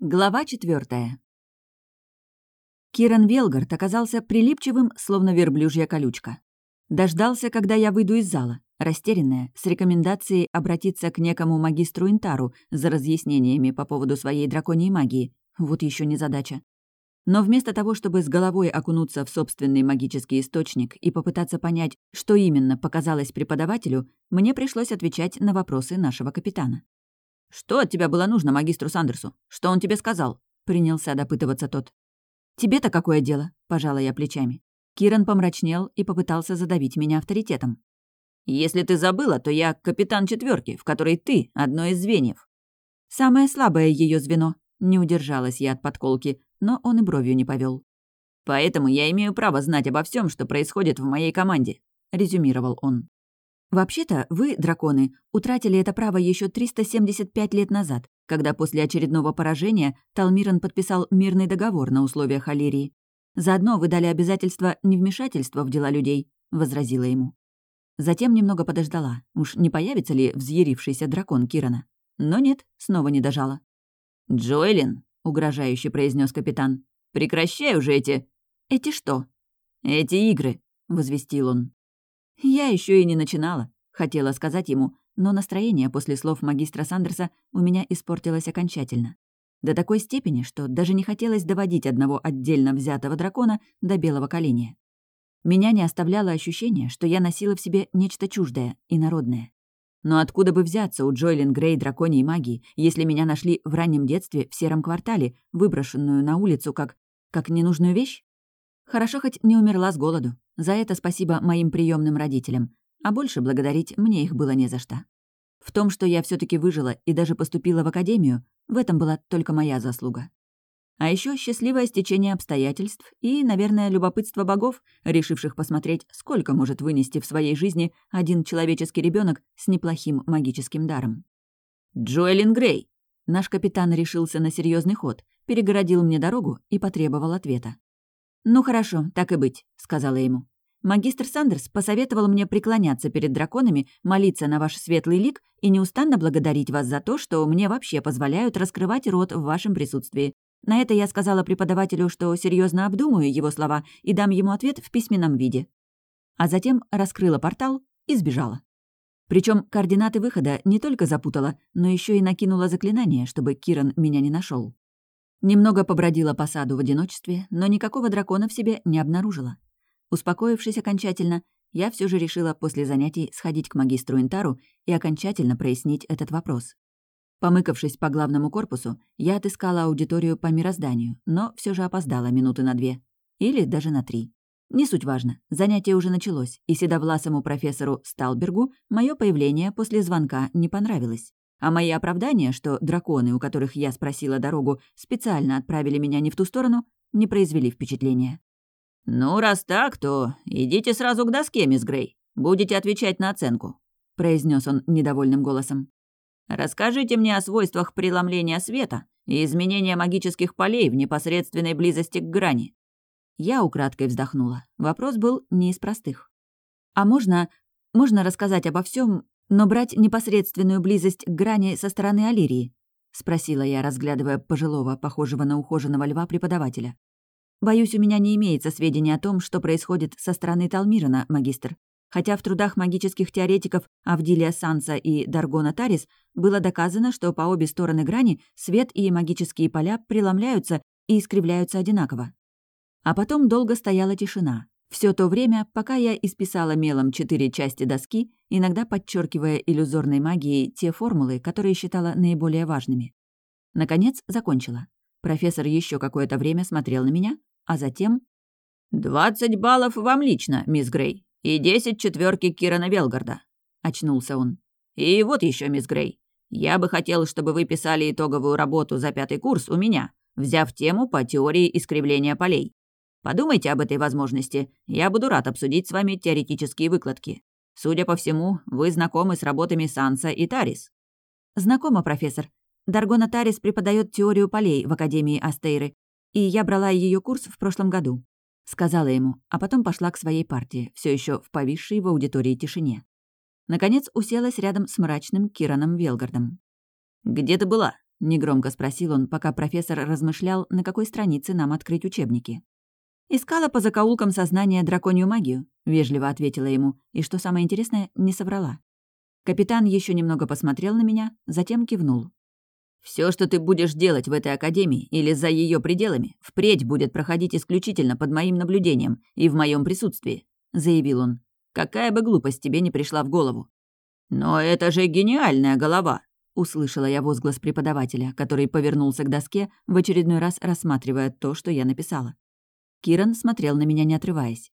Глава четвертая. Киран Велгард оказался прилипчивым, словно верблюжья колючка. Дождался, когда я выйду из зала, растерянная, с рекомендацией обратиться к некому магистру Интару за разъяснениями по поводу своей драконьей магии. Вот еще не задача. Но вместо того, чтобы с головой окунуться в собственный магический источник и попытаться понять, что именно показалось преподавателю, мне пришлось отвечать на вопросы нашего капитана. «Что от тебя было нужно магистру Сандерсу? Что он тебе сказал?» — принялся допытываться тот. «Тебе-то какое дело?» — пожала я плечами. Киран помрачнел и попытался задавить меня авторитетом. «Если ты забыла, то я капитан четверки, в которой ты — одно из звеньев». «Самое слабое ее звено», — не удержалась я от подколки, но он и бровью не повел. «Поэтому я имею право знать обо всем, что происходит в моей команде», — резюмировал он. Вообще-то, вы, драконы, утратили это право еще 375 лет назад, когда после очередного поражения Талмиран подписал мирный договор на условиях Алирии. Заодно вы дали обязательство невмешательства в дела людей, возразила ему. Затем немного подождала, уж не появится ли взъярившийся дракон Кирана. Но нет, снова не дожала. «Джоэлин», — угрожающе произнес капитан, — «прекращай уже эти...» «Эти что?» «Эти игры», — возвестил он. Я еще и не начинала, хотела сказать ему, но настроение после слов магистра Сандерса у меня испортилось окончательно. До такой степени, что даже не хотелось доводить одного отдельно взятого дракона до белого коленя. Меня не оставляло ощущение, что я носила в себе нечто чуждое, и народное. Но откуда бы взяться у Джойлин Грей драконьей магии, если меня нашли в раннем детстве в сером квартале, выброшенную на улицу как... как ненужную вещь? Хорошо хоть не умерла с голоду. За это спасибо моим приемным родителям. А больше благодарить мне их было не за что. В том, что я все таки выжила и даже поступила в академию, в этом была только моя заслуга. А еще счастливое стечение обстоятельств и, наверное, любопытство богов, решивших посмотреть, сколько может вынести в своей жизни один человеческий ребенок с неплохим магическим даром. «Джоэлин Грей!» Наш капитан решился на серьезный ход, перегородил мне дорогу и потребовал ответа. «Ну хорошо, так и быть», — сказала ему. «Магистр Сандерс посоветовал мне преклоняться перед драконами, молиться на ваш светлый лик и неустанно благодарить вас за то, что мне вообще позволяют раскрывать рот в вашем присутствии. На это я сказала преподавателю, что серьезно обдумаю его слова и дам ему ответ в письменном виде. А затем раскрыла портал и сбежала. Причем координаты выхода не только запутала, но еще и накинула заклинание, чтобы Киран меня не нашел. Немного побродила по саду в одиночестве, но никакого дракона в себе не обнаружила. Успокоившись окончательно, я все же решила после занятий сходить к магистру Интару и окончательно прояснить этот вопрос. Помыкавшись по главному корпусу, я отыскала аудиторию по мирозданию, но все же опоздала минуты на две. Или даже на три. Не суть важно, занятие уже началось, и седовласому профессору Сталбергу мое появление после звонка не понравилось. А мои оправдания, что драконы, у которых я спросила дорогу, специально отправили меня не в ту сторону, не произвели впечатления. «Ну, раз так, то идите сразу к доске, мисс Грей. Будете отвечать на оценку», — произнес он недовольным голосом. «Расскажите мне о свойствах преломления света и изменения магических полей в непосредственной близости к грани». Я украдкой вздохнула. Вопрос был не из простых. «А можно... можно рассказать обо всем но брать непосредственную близость к грани со стороны Алирии?» — спросила я, разглядывая пожилого, похожего на ухоженного льва преподавателя. «Боюсь, у меня не имеется сведений о том, что происходит со стороны Талмирана, магистр. Хотя в трудах магических теоретиков Авдилия Санса и Даргона Тарис было доказано, что по обе стороны грани свет и магические поля преломляются и искривляются одинаково. А потом долго стояла тишина, все то время, пока я исписала мелом четыре части доски, иногда подчеркивая иллюзорной магией те формулы, которые считала наиболее важными. Наконец, закончила. Профессор еще какое-то время смотрел на меня, а затем... «Двадцать баллов вам лично, мисс Грей, и десять четверки Кирана Велгарда», — очнулся он. «И вот еще, мисс Грей, я бы хотел, чтобы вы писали итоговую работу за пятый курс у меня, взяв тему по теории искривления полей. Подумайте об этой возможности. Я буду рад обсудить с вами теоретические выкладки. Судя по всему, вы знакомы с работами Санса и Тарис». «Знакома, профессор. Даргона Тарис преподает теорию полей в Академии Астейры, и я брала ее курс в прошлом году», — сказала ему, а потом пошла к своей партии, все еще в повисшей в аудитории тишине. Наконец уселась рядом с мрачным Кираном Велгардом. «Где ты была?» — негромко спросил он, пока профессор размышлял, на какой странице нам открыть учебники. «Искала по закоулкам сознания драконью магию», — вежливо ответила ему, и, что самое интересное, не соврала. Капитан еще немного посмотрел на меня, затем кивнул. Все, что ты будешь делать в этой академии или за ее пределами, впредь будет проходить исключительно под моим наблюдением и в моем присутствии», — заявил он. «Какая бы глупость тебе не пришла в голову». «Но это же гениальная голова!» — услышала я возглас преподавателя, который повернулся к доске, в очередной раз рассматривая то, что я написала. Киран смотрел на меня, не отрываясь.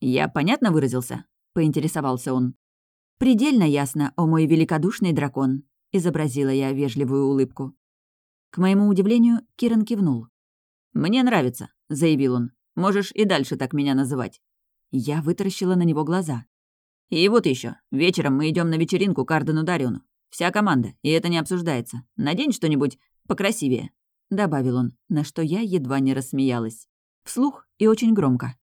«Я понятно выразился?» — поинтересовался он. «Предельно ясно, о мой великодушный дракон», — изобразила я вежливую улыбку. К моему удивлению, Киран кивнул. «Мне нравится», — заявил он. «Можешь и дальше так меня называть». Я вытаращила на него глаза. «И вот еще. Вечером мы идем на вечеринку к Ардену Дариону. Вся команда, и это не обсуждается. Надень что-нибудь покрасивее», — добавил он, на что я едва не рассмеялась. Вслух и очень громко.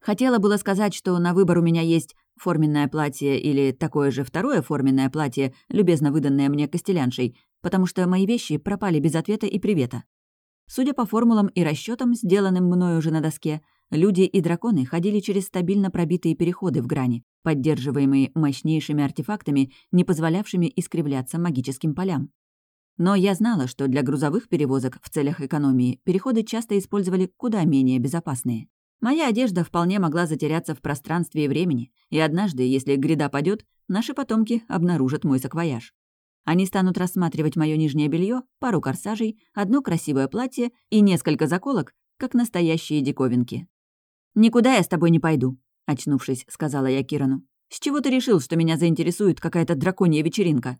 Хотела было сказать, что на выбор у меня есть форменное платье или такое же второе форменное платье, любезно выданное мне костеляншей, потому что мои вещи пропали без ответа и привета. Судя по формулам и расчетам, сделанным мною уже на доске, люди и драконы ходили через стабильно пробитые переходы в грани, поддерживаемые мощнейшими артефактами, не позволявшими искривляться магическим полям. Но я знала, что для грузовых перевозок в целях экономии переходы часто использовали куда менее безопасные. Моя одежда вполне могла затеряться в пространстве и времени, и однажды, если гряда падет, наши потомки обнаружат мой саквояж. Они станут рассматривать мое нижнее белье, пару корсажей, одно красивое платье и несколько заколок, как настоящие диковинки. «Никуда я с тобой не пойду», — очнувшись, сказала я Кирану. «С чего ты решил, что меня заинтересует какая-то драконья вечеринка?»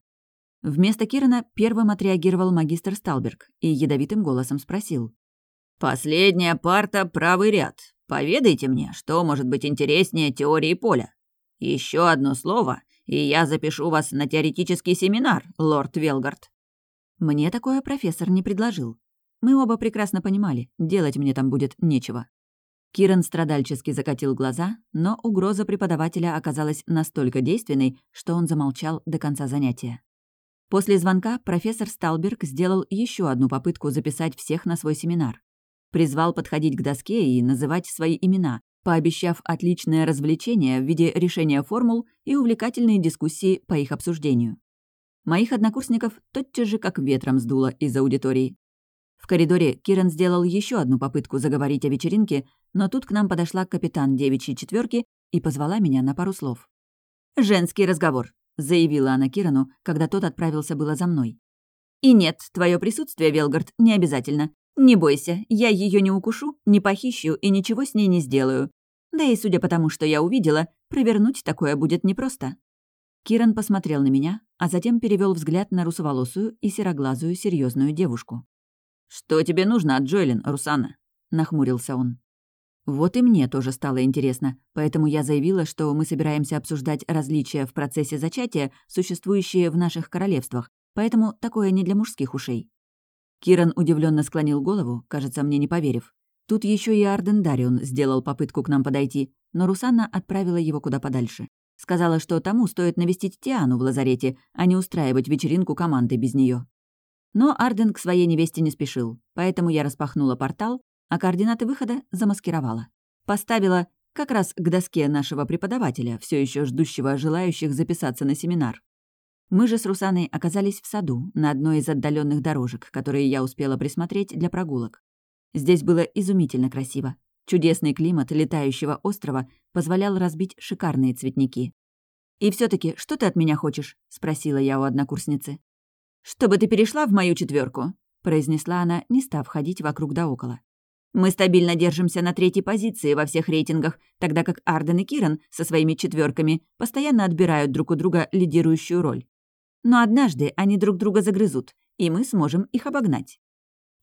Вместо Кирана первым отреагировал магистр Сталберг и ядовитым голосом спросил. «Последняя парта — правый ряд. Поведайте мне, что может быть интереснее теории поля. Еще одно слово, и я запишу вас на теоретический семинар, лорд Велгард». Мне такое профессор не предложил. Мы оба прекрасно понимали, делать мне там будет нечего. Киран страдальчески закатил глаза, но угроза преподавателя оказалась настолько действенной, что он замолчал до конца занятия. После звонка профессор Сталберг сделал еще одну попытку записать всех на свой семинар. Призвал подходить к доске и называть свои имена, пообещав отличное развлечение в виде решения формул и увлекательные дискуссии по их обсуждению. Моих однокурсников тотчас же как ветром сдуло из аудитории. В коридоре Киран сделал еще одну попытку заговорить о вечеринке, но тут к нам подошла капитан девичьей четверки и позвала меня на пару слов. «Женский разговор», — заявила она Кирану, когда тот отправился было за мной. «И нет, твое присутствие, Велгард, не обязательно. Не бойся, я ее не укушу, не похищу и ничего с ней не сделаю. Да и судя по тому, что я увидела, провернуть такое будет непросто». Киран посмотрел на меня, а затем перевел взгляд на русоволосую и сероглазую серьезную девушку. «Что тебе нужно от Джоэлин, Русана?» — нахмурился он. Вот и мне тоже стало интересно, поэтому я заявила, что мы собираемся обсуждать различия в процессе зачатия, существующие в наших королевствах, поэтому такое не для мужских ушей. Киран удивленно склонил голову, кажется, мне не поверив. Тут еще и Арден Дарион сделал попытку к нам подойти, но Русанна отправила его куда подальше. Сказала, что тому стоит навестить Тиану в лазарете, а не устраивать вечеринку команды без нее. Но Арден к своей невесте не спешил, поэтому я распахнула портал, а координаты выхода замаскировала. Поставила как раз к доске нашего преподавателя, все еще ждущего желающих записаться на семинар. Мы же с Русаной оказались в саду, на одной из отдаленных дорожек, которые я успела присмотреть для прогулок. Здесь было изумительно красиво. Чудесный климат летающего острова позволял разбить шикарные цветники. «И все таки что ты от меня хочешь?» — спросила я у однокурсницы. «Чтобы ты перешла в мою четверку, произнесла она, не став ходить вокруг да около. «Мы стабильно держимся на третьей позиции во всех рейтингах, тогда как Арден и Киран со своими четверками постоянно отбирают друг у друга лидирующую роль. Но однажды они друг друга загрызут, и мы сможем их обогнать».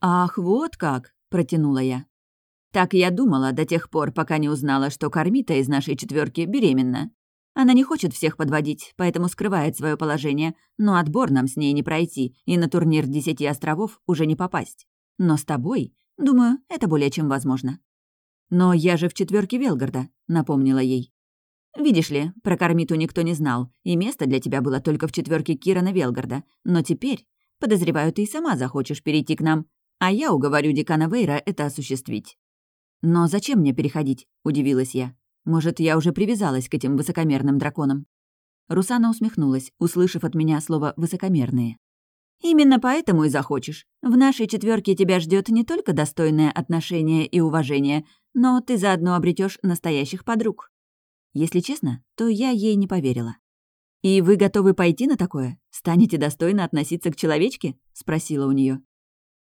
«Ах, вот как!» — протянула я. «Так я думала до тех пор, пока не узнала, что Кармита из нашей четверки беременна. Она не хочет всех подводить, поэтому скрывает свое положение, но отбор нам с ней не пройти, и на турнир Десяти островов уже не попасть. Но с тобой, думаю, это более чем возможно». «Но я же в четверке Велгарда», — напомнила ей. Видишь ли, про Кармиту никто не знал, и место для тебя было только в четверке Кирана Велгарда. Но теперь, Подозреваю, ты и сама захочешь перейти к нам, а я уговорю декана Вейра это осуществить». «Но зачем мне переходить?» — удивилась я. «Может, я уже привязалась к этим высокомерным драконам?» Русана усмехнулась, услышав от меня слово «высокомерные». «Именно поэтому и захочешь. В нашей четверке тебя ждет не только достойное отношение и уважение, но ты заодно обретешь настоящих подруг». Если честно, то я ей не поверила. «И вы готовы пойти на такое? Станете достойно относиться к человечке?» — спросила у нее.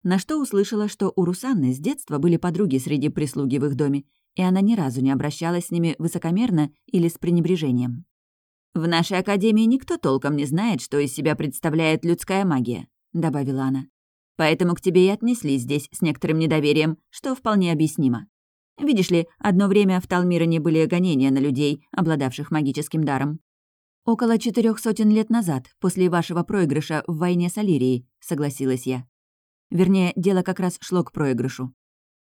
На что услышала, что у Русанны с детства были подруги среди прислуги в их доме, и она ни разу не обращалась с ними высокомерно или с пренебрежением. «В нашей академии никто толком не знает, что из себя представляет людская магия», — добавила она. «Поэтому к тебе и отнеслись здесь с некоторым недоверием, что вполне объяснимо. Видишь ли, одно время в Талмиране были гонения на людей, обладавших магическим даром. «Около четырех сотен лет назад, после вашего проигрыша в войне с Алирией», — согласилась я. Вернее, дело как раз шло к проигрышу.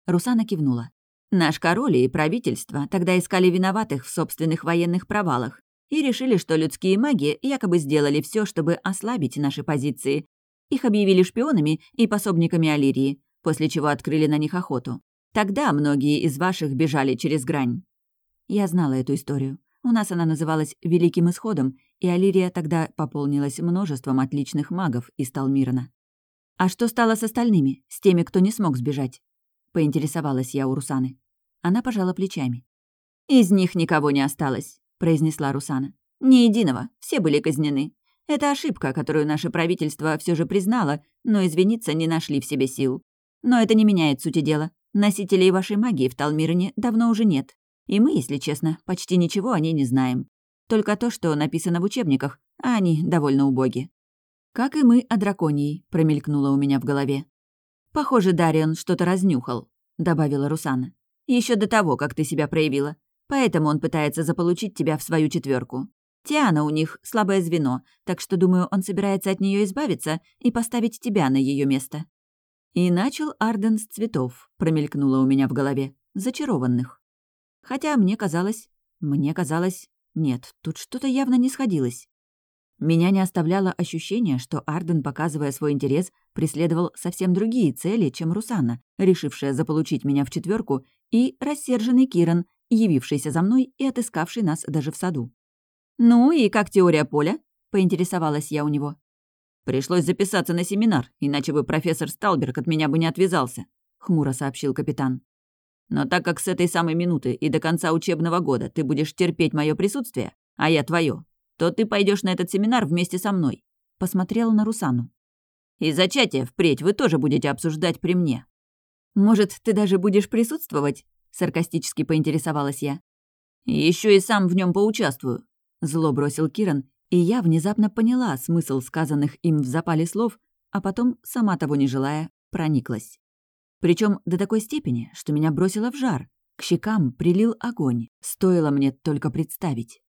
Русана кивнула. «Наш король и правительство тогда искали виноватых в собственных военных провалах и решили, что людские маги якобы сделали все, чтобы ослабить наши позиции. Их объявили шпионами и пособниками Алирии, после чего открыли на них охоту. Тогда многие из ваших бежали через грань». Я знала эту историю. У нас она называлась «Великим исходом», и Алирия тогда пополнилась множеством отличных магов из Талмирана. «А что стало с остальными, с теми, кто не смог сбежать?» — поинтересовалась я у Русаны. Она пожала плечами. «Из них никого не осталось», — произнесла Русана. «Ни единого, все были казнены. Это ошибка, которую наше правительство все же признало, но извиниться не нашли в себе сил. Но это не меняет сути дела. Носителей вашей магии в Талмиране давно уже нет. И мы, если честно, почти ничего о ней не знаем. Только то, что написано в учебниках, а они довольно убоги. «Как и мы о драконии», — промелькнуло у меня в голове. «Похоже, Дарион что-то разнюхал», — добавила Русана. Еще до того, как ты себя проявила. Поэтому он пытается заполучить тебя в свою четверку. Тиана у них слабое звено, так что, думаю, он собирается от нее избавиться и поставить тебя на ее место». И начал Арден с цветов, промелькнуло у меня в голове, зачарованных. Хотя мне казалось... Мне казалось... Нет, тут что-то явно не сходилось. Меня не оставляло ощущение, что Арден, показывая свой интерес, преследовал совсем другие цели, чем Русанна, решившая заполучить меня в четверку, и рассерженный Киран, явившийся за мной и отыскавший нас даже в саду. «Ну и как теория поля?» — поинтересовалась я у него. «Пришлось записаться на семинар, иначе бы профессор Сталберг от меня бы не отвязался», — хмуро сообщил капитан. «Но так как с этой самой минуты и до конца учебного года ты будешь терпеть мое присутствие, а я твое, то ты пойдешь на этот семинар вместе со мной», — посмотрела на Русану. «И зачатие впредь вы тоже будете обсуждать при мне». «Может, ты даже будешь присутствовать?» — саркастически поинтересовалась я. Еще и сам в нем поучаствую», — зло бросил Киран, и я внезапно поняла смысл сказанных им в запале слов, а потом, сама того не желая, прониклась. Причем до такой степени, что меня бросило в жар. К щекам прилил огонь, стоило мне только представить.